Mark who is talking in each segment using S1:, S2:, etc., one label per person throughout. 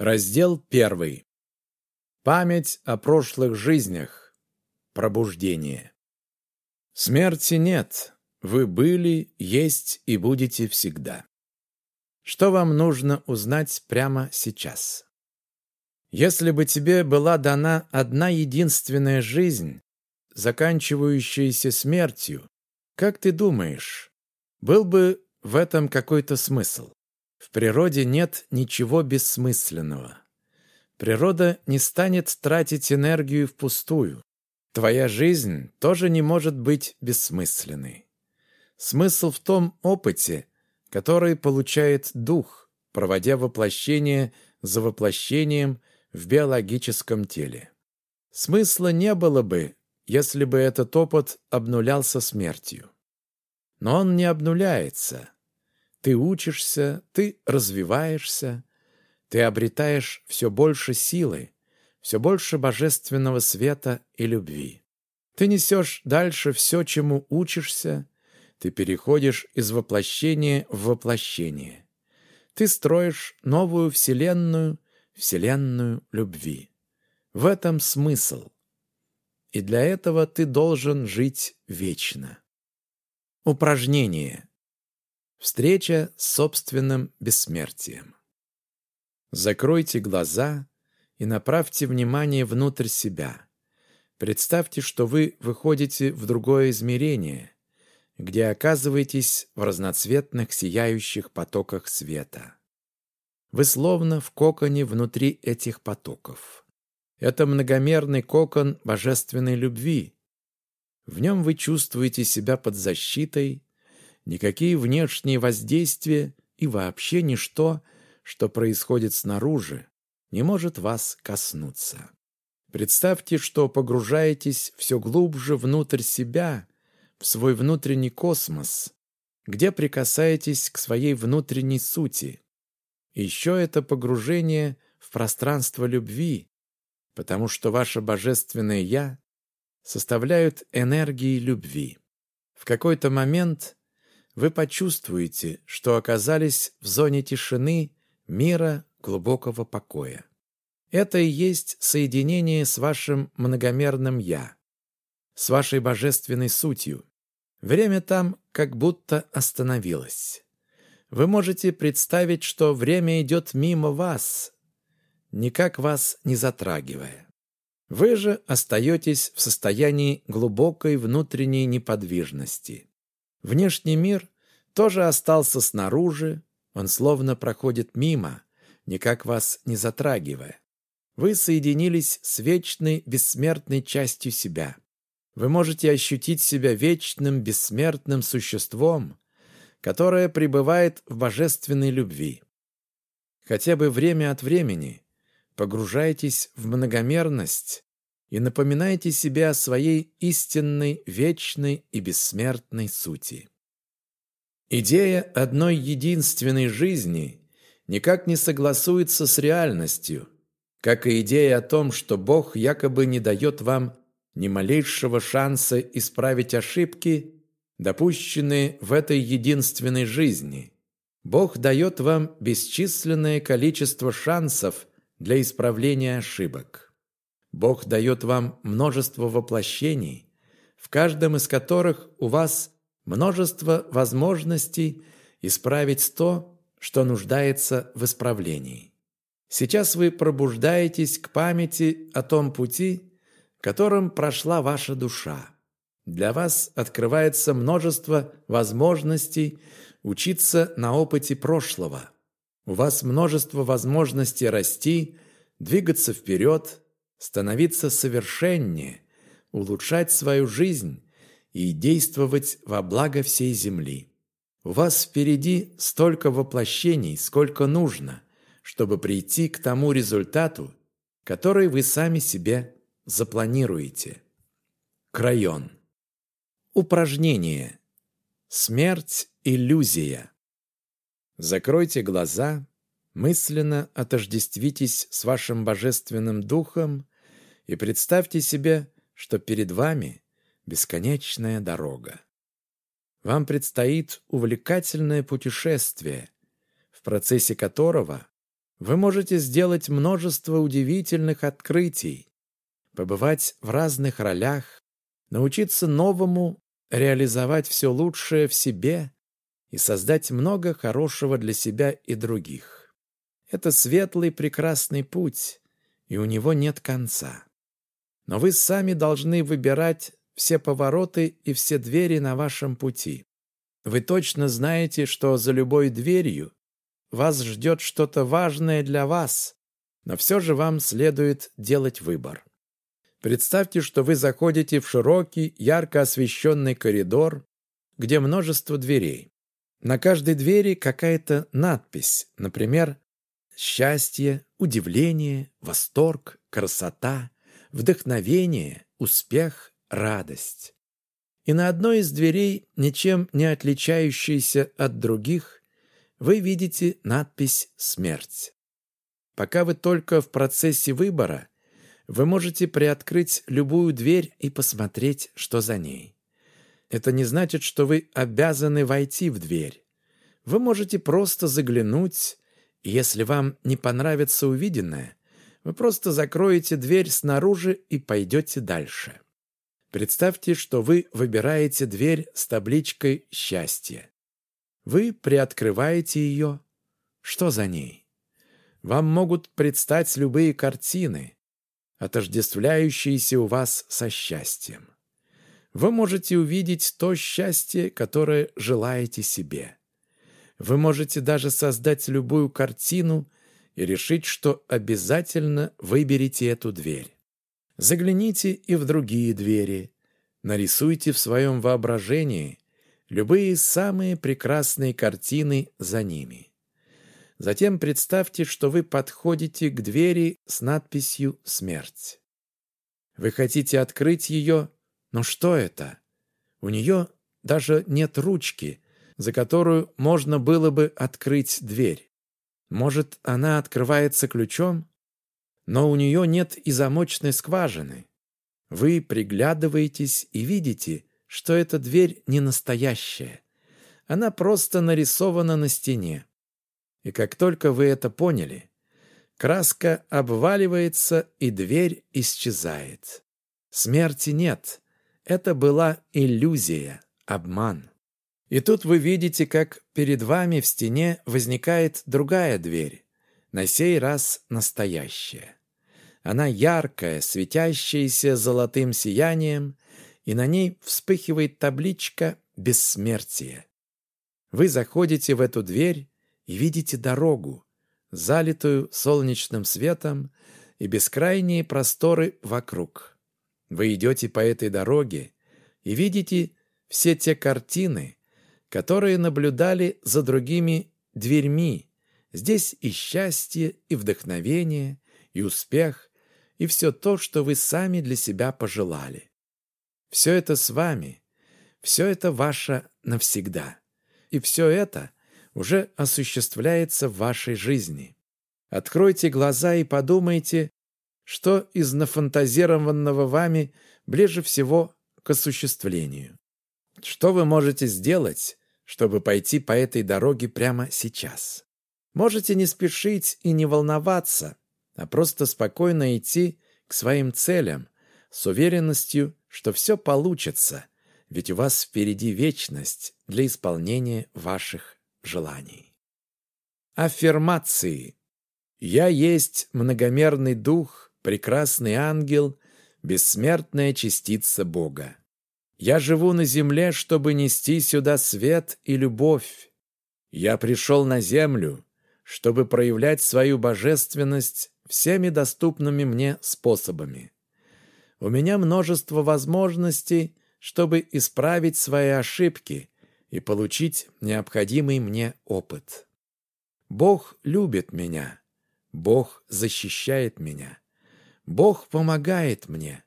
S1: Раздел первый. Память о прошлых жизнях. Пробуждение. Смерти нет. Вы были, есть и будете всегда. Что вам нужно узнать прямо сейчас? Если бы тебе была дана одна единственная жизнь, заканчивающаяся смертью, как ты думаешь, был бы в этом какой-то смысл? В природе нет ничего бессмысленного. Природа не станет тратить энергию впустую. Твоя жизнь тоже не может быть бессмысленной. Смысл в том опыте, который получает дух, проводя воплощение за воплощением в биологическом теле. Смысла не было бы, если бы этот опыт обнулялся смертью. Но он не обнуляется. Ты учишься, ты развиваешься, ты обретаешь все больше силы, все больше божественного света и любви. Ты несешь дальше все, чему учишься, ты переходишь из воплощения в воплощение. Ты строишь новую вселенную, вселенную любви. В этом смысл. И для этого ты должен жить вечно. Упражнение. Встреча с собственным бессмертием. Закройте глаза и направьте внимание внутрь себя. Представьте, что вы выходите в другое измерение, где оказываетесь в разноцветных сияющих потоках света. Вы словно в коконе внутри этих потоков. Это многомерный кокон божественной любви. В нем вы чувствуете себя под защитой, никакие внешние воздействия и вообще ничто, что происходит снаружи, не может вас коснуться. Представьте, что погружаетесь все глубже внутрь себя, в свой внутренний космос, где прикасаетесь к своей внутренней сути. Еще это погружение в пространство любви, потому что ваше божественное «Я» составляют энергии любви. В какой-то момент вы почувствуете, что оказались в зоне тишины, мира, глубокого покоя. Это и есть соединение с вашим многомерным «Я», с вашей божественной сутью. Время там как будто остановилось. Вы можете представить, что время идет мимо вас, никак вас не затрагивая. Вы же остаетесь в состоянии глубокой внутренней неподвижности. Внешний мир тоже остался снаружи, он словно проходит мимо, никак вас не затрагивая. Вы соединились с вечной бессмертной частью себя. Вы можете ощутить себя вечным бессмертным существом, которое пребывает в божественной любви. Хотя бы время от времени погружайтесь в многомерность и напоминайте себе о своей истинной, вечной и бессмертной сути. Идея одной единственной жизни никак не согласуется с реальностью, как и идея о том, что Бог якобы не дает вам ни малейшего шанса исправить ошибки, допущенные в этой единственной жизни. Бог дает вам бесчисленное количество шансов для исправления ошибок. Бог дает вам множество воплощений, в каждом из которых у вас множество возможностей исправить то, что нуждается в исправлении. Сейчас вы пробуждаетесь к памяти о том пути, которым прошла ваша душа. Для вас открывается множество возможностей учиться на опыте прошлого. У вас множество возможностей расти, двигаться вперед, становиться совершеннее, улучшать свою жизнь и действовать во благо всей земли. У вас впереди столько воплощений, сколько нужно, чтобы прийти к тому результату, который вы сами себе запланируете. Крайон. Упражнение. Смерть – иллюзия. Закройте глаза, мысленно отождествитесь с вашим божественным духом и представьте себе, что перед вами бесконечная дорога. Вам предстоит увлекательное путешествие, в процессе которого Вы можете сделать множество удивительных открытий, побывать в разных ролях, научиться новому, реализовать все лучшее в себе и создать много хорошего для себя и других. Это светлый прекрасный путь, и у него нет конца. Но вы сами должны выбирать все повороты и все двери на вашем пути. Вы точно знаете, что за любой дверью вас ждет что-то важное для вас, но все же вам следует делать выбор. Представьте, что вы заходите в широкий, ярко освещенный коридор, где множество дверей. На каждой двери какая-то надпись, например, «Счастье», «Удивление», «Восторг», «Красота», «Вдохновение», «Успех», «Радость». И на одной из дверей, ничем не отличающейся от других, вы видите надпись «Смерть». Пока вы только в процессе выбора, вы можете приоткрыть любую дверь и посмотреть, что за ней. Это не значит, что вы обязаны войти в дверь. Вы можете просто заглянуть, и если вам не понравится увиденное, вы просто закроете дверь снаружи и пойдете дальше. Представьте, что вы выбираете дверь с табличкой «Счастье». Вы приоткрываете ее. Что за ней? Вам могут предстать любые картины, отождествляющиеся у вас со счастьем. Вы можете увидеть то счастье, которое желаете себе. Вы можете даже создать любую картину и решить, что обязательно выберете эту дверь. Загляните и в другие двери. Нарисуйте в своем воображении любые самые прекрасные картины за ними. Затем представьте, что вы подходите к двери с надписью «Смерть». Вы хотите открыть ее, но что это? У нее даже нет ручки, за которую можно было бы открыть дверь. Может, она открывается ключом? Но у нее нет и замочной скважины. Вы приглядываетесь и видите, что эта дверь не настоящая. Она просто нарисована на стене. И как только вы это поняли, краска обваливается, и дверь исчезает. Смерти нет. Это была иллюзия, обман. И тут вы видите, как перед вами в стене возникает другая дверь, на сей раз настоящая. Она яркая, светящаяся золотым сиянием, и на ней вспыхивает табличка «Бессмертие». Вы заходите в эту дверь и видите дорогу, залитую солнечным светом и бескрайние просторы вокруг. Вы идете по этой дороге и видите все те картины, которые наблюдали за другими дверьми. Здесь и счастье, и вдохновение, и успех, и все то, что вы сами для себя пожелали. Все это с вами, все это ваше навсегда. И все это уже осуществляется в вашей жизни. Откройте глаза и подумайте, что из нафантазированного вами ближе всего к осуществлению. Что вы можете сделать, чтобы пойти по этой дороге прямо сейчас? Можете не спешить и не волноваться, а просто спокойно идти к своим целям с уверенностью, что все получится, ведь у вас впереди вечность для исполнения ваших желаний. Аффирмации. «Я есть многомерный дух, прекрасный ангел, бессмертная частица Бога. Я живу на земле, чтобы нести сюда свет и любовь. Я пришел на землю, чтобы проявлять свою божественность всеми доступными мне способами. У меня множество возможностей, чтобы исправить свои ошибки и получить необходимый мне опыт. Бог любит меня. Бог защищает меня. Бог помогает мне.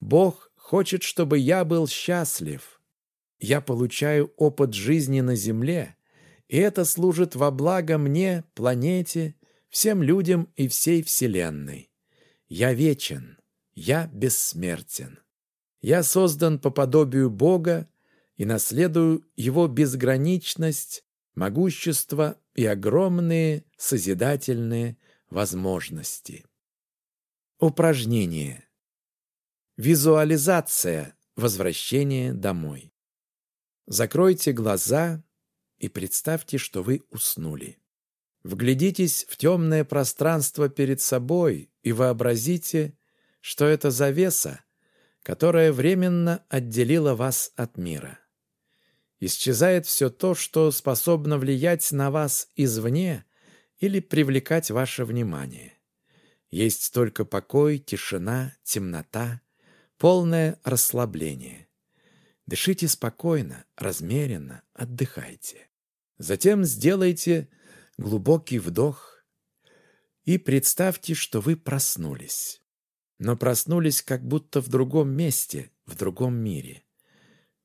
S1: Бог хочет, чтобы я был счастлив. Я получаю опыт жизни на земле, и это служит во благо мне, планете, всем людям и всей Вселенной. Я вечен, я бессмертен. Я создан по подобию Бога и наследую его безграничность, могущество и огромные созидательные возможности. Упражнение. Визуализация возвращения домой. Закройте глаза и представьте, что вы уснули. Вглядитесь в темное пространство перед собой и вообразите, что это завеса, которая временно отделила вас от мира. Исчезает все то, что способно влиять на вас извне или привлекать ваше внимание. Есть только покой, тишина, темнота, полное расслабление. Дышите спокойно, размеренно, отдыхайте. Затем сделайте глубокий вдох и представьте, что вы проснулись. Но проснулись как будто в другом месте, в другом мире.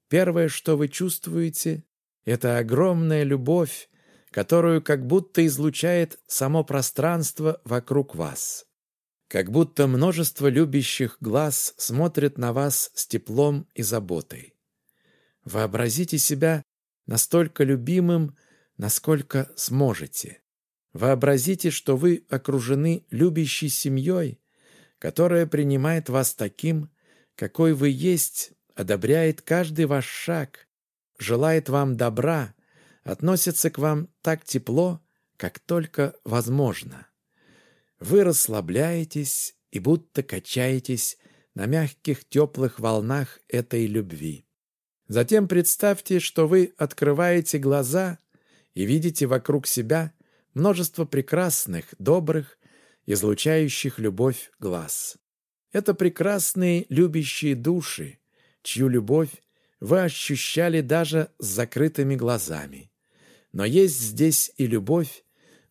S1: Первое, что вы чувствуете, это огромная любовь, которую как будто излучает само пространство вокруг вас. Как будто множество любящих глаз смотрят на вас с теплом и заботой. Вообразите себя настолько любимым, насколько сможете. Вообразите, что вы окружены любящей семьей, которая принимает вас таким, какой вы есть, одобряет каждый ваш шаг, желает вам добра, относится к вам так тепло, как только возможно. Вы расслабляетесь и будто качаетесь на мягких теплых волнах этой любви. Затем представьте, что вы открываете глаза и видите вокруг себя множество прекрасных, добрых, излучающих любовь глаз. Это прекрасные любящие души, чью любовь вы ощущали даже с закрытыми глазами. Но есть здесь и любовь,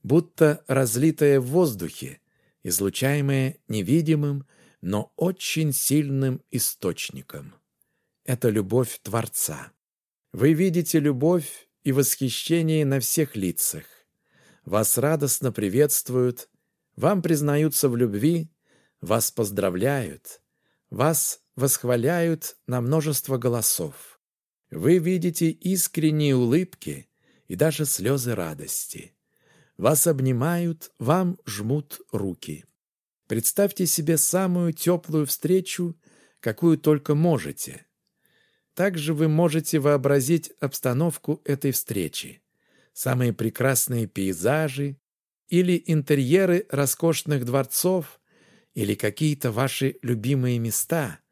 S1: будто разлитая в воздухе, излучаемая невидимым, но очень сильным источником. Это любовь Творца. Вы видите любовь и восхищение на всех лицах. Вас радостно приветствуют, вам признаются в любви, вас поздравляют, вас восхваляют на множество голосов. Вы видите искренние улыбки и даже слезы радости. Вас обнимают, вам жмут руки. Представьте себе самую теплую встречу, какую только можете. Также вы можете вообразить обстановку этой встречи. Самые прекрасные пейзажи или интерьеры роскошных дворцов или какие-то ваши любимые места –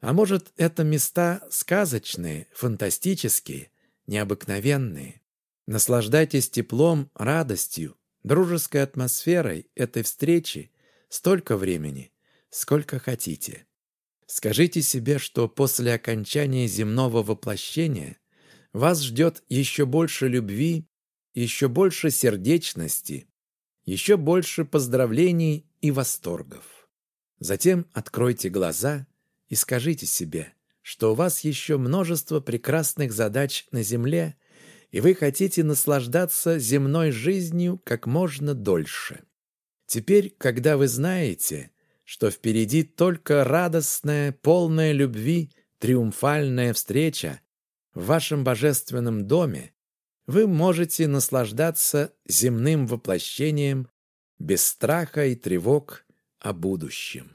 S1: а может, это места сказочные, фантастические, необыкновенные. Наслаждайтесь теплом, радостью, дружеской атмосферой этой встречи столько времени, сколько хотите. Скажите себе, что после окончания земного воплощения вас ждет еще больше любви, еще больше сердечности, еще больше поздравлений и восторгов. Затем откройте глаза и скажите себе, что у вас еще множество прекрасных задач на Земле, и вы хотите наслаждаться земной жизнью как можно дольше. Теперь, когда вы знаете, что впереди только радостная, полная любви, триумфальная встреча в вашем божественном доме, вы можете наслаждаться земным воплощением без страха и тревог о будущем.